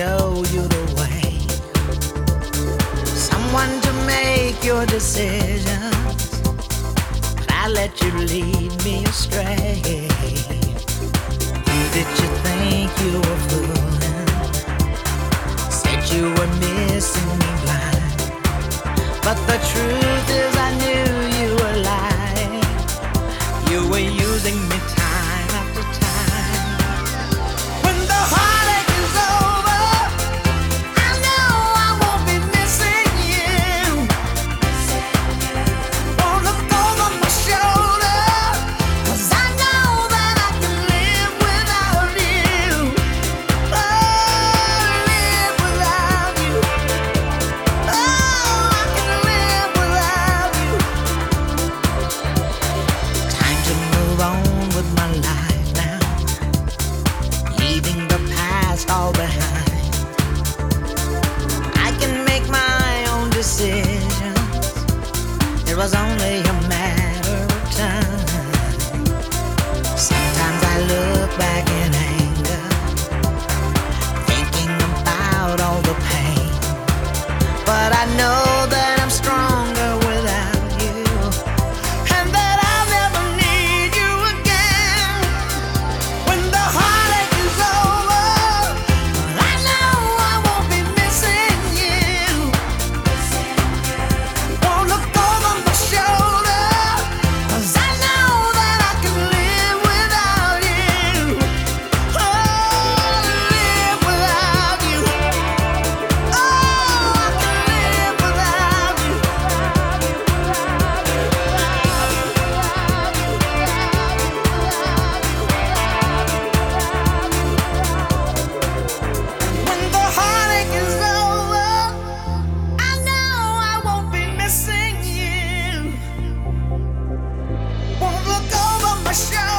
show you the way, someone to make your decisions. I let you lead me astray. Who did you think you were fooling? Said you were missing me blind. But the truth is, I knew you were lying. You were using me past all behind. I can make my own decisions. It was only I shall.